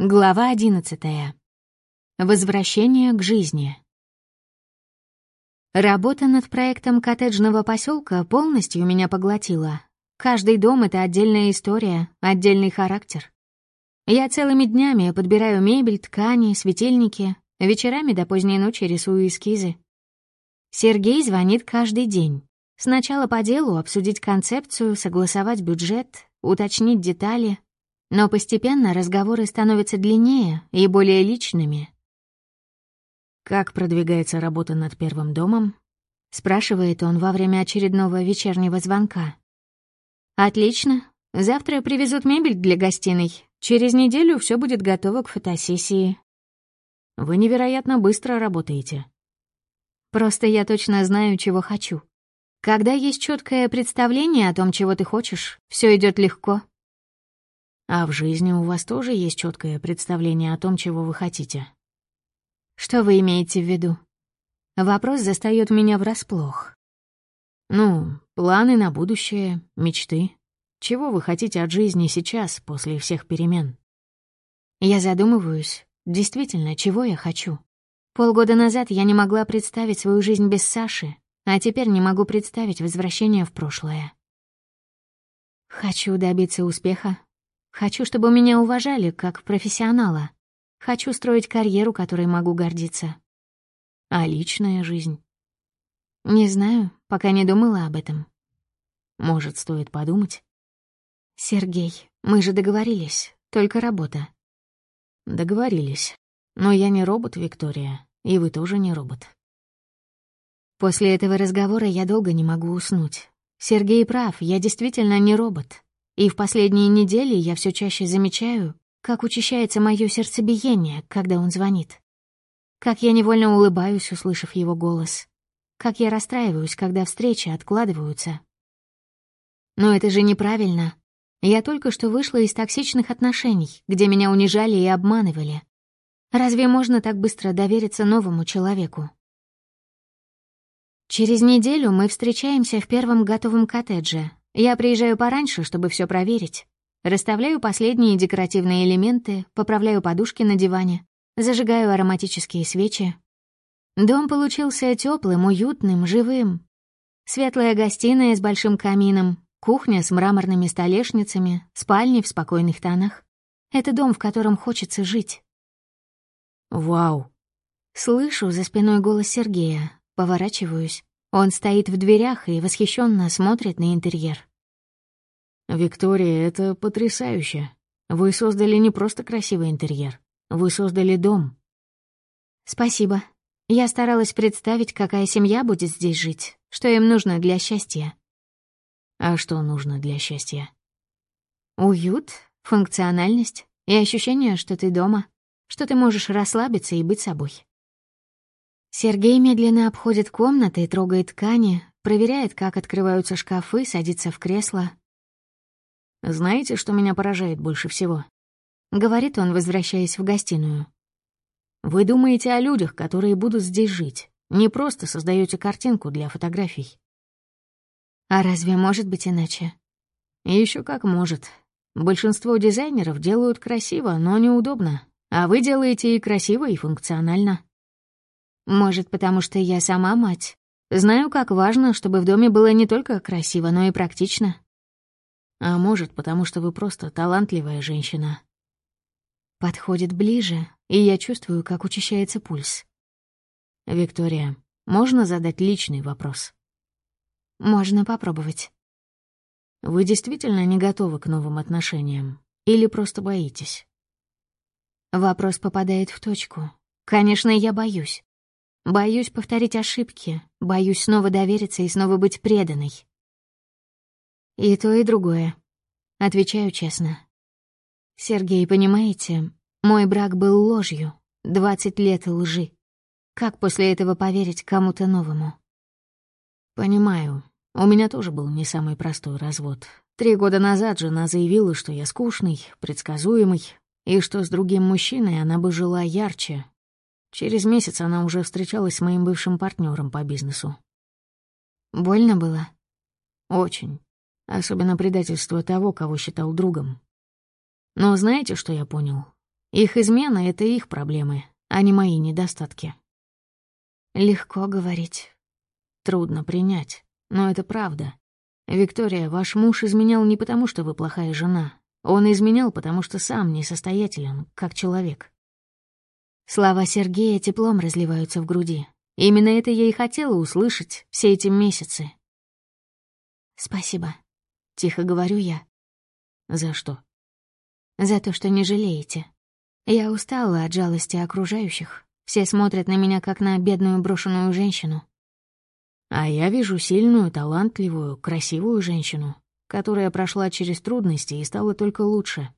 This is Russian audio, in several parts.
Глава одиннадцатая. Возвращение к жизни. Работа над проектом коттеджного поселка полностью меня поглотила. Каждый дом — это отдельная история, отдельный характер. Я целыми днями подбираю мебель, ткани, светильники, вечерами до поздней ночи рисую эскизы. Сергей звонит каждый день. Сначала по делу обсудить концепцию, согласовать бюджет, уточнить детали — но постепенно разговоры становятся длиннее и более личными. «Как продвигается работа над первым домом?» — спрашивает он во время очередного вечернего звонка. «Отлично. Завтра привезут мебель для гостиной. Через неделю все будет готово к фотосессии». «Вы невероятно быстро работаете». «Просто я точно знаю, чего хочу. Когда есть четкое представление о том, чего ты хочешь, все идет легко». А в жизни у вас тоже есть четкое представление о том, чего вы хотите? Что вы имеете в виду? Вопрос застаёт меня врасплох. Ну, планы на будущее, мечты. Чего вы хотите от жизни сейчас, после всех перемен? Я задумываюсь, действительно, чего я хочу. Полгода назад я не могла представить свою жизнь без Саши, а теперь не могу представить возвращение в прошлое. Хочу добиться успеха, Хочу, чтобы меня уважали как профессионала. Хочу строить карьеру, которой могу гордиться. А личная жизнь? Не знаю, пока не думала об этом. Может, стоит подумать? Сергей, мы же договорились, только работа. Договорились. Но я не робот, Виктория, и вы тоже не робот. После этого разговора я долго не могу уснуть. Сергей прав, я действительно не робот. И в последние недели я все чаще замечаю, как учащается мое сердцебиение, когда он звонит. Как я невольно улыбаюсь, услышав его голос. Как я расстраиваюсь, когда встречи откладываются. Но это же неправильно. Я только что вышла из токсичных отношений, где меня унижали и обманывали. Разве можно так быстро довериться новому человеку? Через неделю мы встречаемся в первом готовом коттедже, я приезжаю пораньше, чтобы все проверить. Расставляю последние декоративные элементы, поправляю подушки на диване, зажигаю ароматические свечи. Дом получился теплым, уютным, живым. Светлая гостиная с большим камином, кухня с мраморными столешницами, спальни в спокойных тонах. Это дом, в котором хочется жить. «Вау!» Слышу за спиной голос Сергея, поворачиваюсь. Он стоит в дверях и восхищенно смотрит на интерьер. «Виктория, это потрясающе. Вы создали не просто красивый интерьер, вы создали дом». «Спасибо. Я старалась представить, какая семья будет здесь жить, что им нужно для счастья». «А что нужно для счастья?» «Уют, функциональность и ощущение, что ты дома, что ты можешь расслабиться и быть собой». Сергей медленно обходит комнаты, трогает ткани, проверяет, как открываются шкафы, садится в кресло. «Знаете, что меня поражает больше всего?» — говорит он, возвращаясь в гостиную. «Вы думаете о людях, которые будут здесь жить, не просто создаете картинку для фотографий». «А разве может быть иначе?» Еще как может. Большинство дизайнеров делают красиво, но неудобно, а вы делаете и красиво, и функционально». Может, потому что я сама мать. Знаю, как важно, чтобы в доме было не только красиво, но и практично. А может, потому что вы просто талантливая женщина. Подходит ближе, и я чувствую, как учащается пульс. Виктория, можно задать личный вопрос? Можно попробовать. Вы действительно не готовы к новым отношениям? Или просто боитесь? Вопрос попадает в точку. Конечно, я боюсь. Боюсь повторить ошибки, боюсь снова довериться и снова быть преданной. И то, и другое. Отвечаю честно. Сергей, понимаете, мой брак был ложью, двадцать лет лжи. Как после этого поверить кому-то новому? Понимаю. У меня тоже был не самый простой развод. Три года назад жена заявила, что я скучный, предсказуемый, и что с другим мужчиной она бы жила ярче, Через месяц она уже встречалась с моим бывшим партнером по бизнесу. Больно было? Очень. Особенно предательство того, кого считал другом. Но знаете, что я понял? Их измена — это их проблемы, а не мои недостатки. Легко говорить. Трудно принять, но это правда. Виктория, ваш муж изменял не потому, что вы плохая жена. Он изменял, потому что сам несостоятелен, как человек. Слова Сергея теплом разливаются в груди. Именно это я и хотела услышать все эти месяцы. «Спасибо», — тихо говорю я. «За что?» «За то, что не жалеете. Я устала от жалости окружающих. Все смотрят на меня, как на бедную брошенную женщину. А я вижу сильную, талантливую, красивую женщину, которая прошла через трудности и стала только лучше.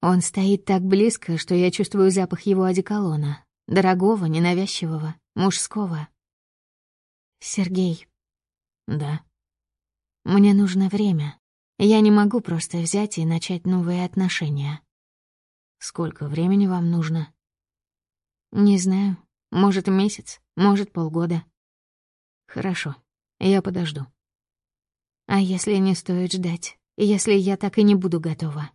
Он стоит так близко, что я чувствую запах его одеколона. Дорогого, ненавязчивого, мужского. Сергей. Да. Мне нужно время. Я не могу просто взять и начать новые отношения. Сколько времени вам нужно? Не знаю. Может, месяц, может, полгода. Хорошо, я подожду. А если не стоит ждать? Если я так и не буду готова?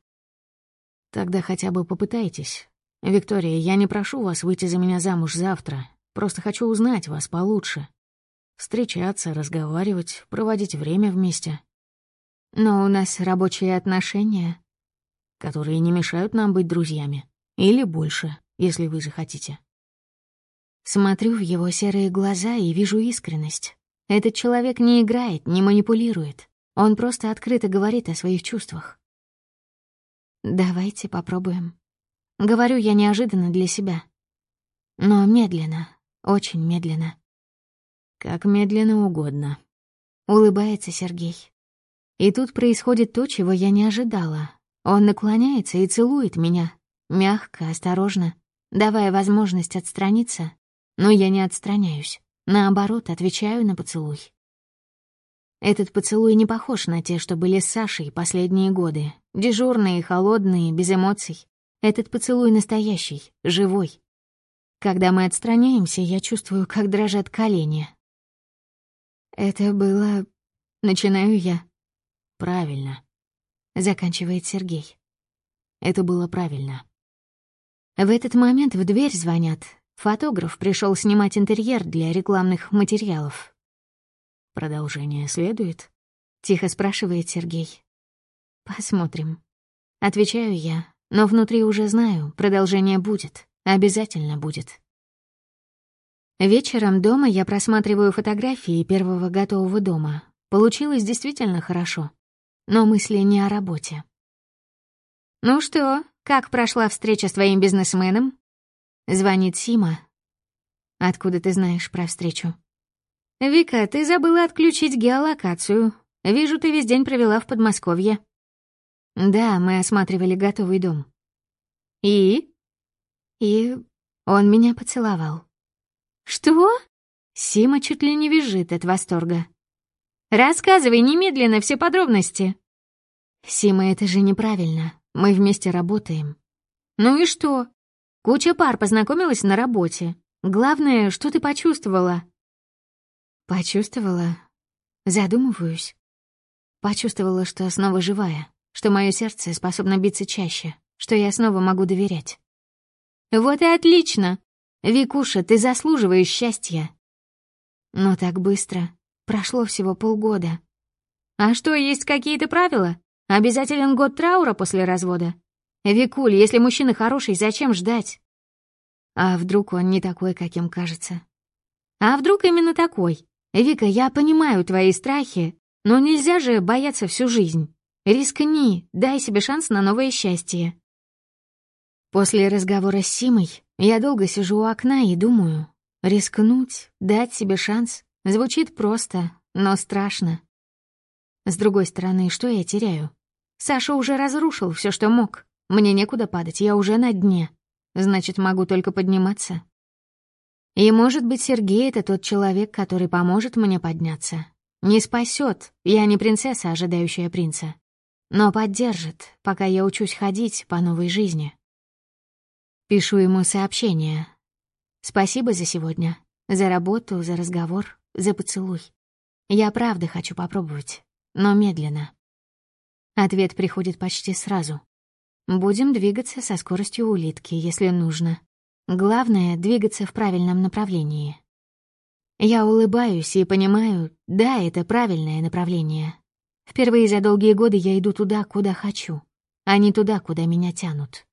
Тогда хотя бы попытайтесь. Виктория, я не прошу вас выйти за меня замуж завтра. Просто хочу узнать вас получше. Встречаться, разговаривать, проводить время вместе. Но у нас рабочие отношения. Которые не мешают нам быть друзьями. Или больше, если вы захотите. Смотрю в его серые глаза и вижу искренность. Этот человек не играет, не манипулирует. Он просто открыто говорит о своих чувствах. «Давайте попробуем». Говорю я неожиданно для себя. Но медленно, очень медленно. Как медленно угодно. Улыбается Сергей. И тут происходит то, чего я не ожидала. Он наклоняется и целует меня, мягко, осторожно, давая возможность отстраниться, но я не отстраняюсь. Наоборот, отвечаю на поцелуй. Этот поцелуй не похож на те, что были с Сашей последние годы. Дежурные, холодные, без эмоций. Этот поцелуй настоящий, живой. Когда мы отстраняемся, я чувствую, как дрожат колени, «Это было...» — начинаю я. «Правильно», — заканчивает Сергей. «Это было правильно». В этот момент в дверь звонят. Фотограф пришел снимать интерьер для рекламных материалов. «Продолжение следует?» — тихо спрашивает Сергей. «Посмотрим». Отвечаю я, но внутри уже знаю, продолжение будет, обязательно будет. Вечером дома я просматриваю фотографии первого готового дома. Получилось действительно хорошо. Но мысли не о работе. «Ну что, как прошла встреча с твоим бизнесменом?» Звонит Сима. «Откуда ты знаешь про встречу?» «Вика, ты забыла отключить геолокацию. Вижу, ты весь день провела в Подмосковье». «Да, мы осматривали готовый дом». «И?» «И он меня поцеловал». «Что?» Сима чуть ли не визжит от восторга. «Рассказывай немедленно все подробности». «Сима, это же неправильно. Мы вместе работаем». «Ну и что? Куча пар познакомилась на работе. Главное, что ты почувствовала?» «Почувствовала? Задумываюсь. Почувствовала, что снова живая, что мое сердце способно биться чаще, что я снова могу доверять». «Вот и отлично. «Викуша, ты заслуживаешь счастья». Но так быстро. Прошло всего полгода. А что, есть какие-то правила? Обязателен год траура после развода? Викуль, если мужчина хороший, зачем ждать? А вдруг он не такой, каким кажется? А вдруг именно такой? Вика, я понимаю твои страхи, но нельзя же бояться всю жизнь. Рискни, дай себе шанс на новое счастье. После разговора с Симой я долго сижу у окна и думаю, рискнуть, дать себе шанс, звучит просто, но страшно. С другой стороны, что я теряю? Саша уже разрушил все, что мог. Мне некуда падать, я уже на дне. Значит, могу только подниматься. И, может быть, Сергей — это тот человек, который поможет мне подняться. Не спасет, я не принцесса, ожидающая принца. Но поддержит, пока я учусь ходить по новой жизни. Пишу ему сообщение. Спасибо за сегодня, за работу, за разговор, за поцелуй. Я правда хочу попробовать, но медленно. Ответ приходит почти сразу. Будем двигаться со скоростью улитки, если нужно. Главное — двигаться в правильном направлении. Я улыбаюсь и понимаю, да, это правильное направление. Впервые за долгие годы я иду туда, куда хочу, а не туда, куда меня тянут.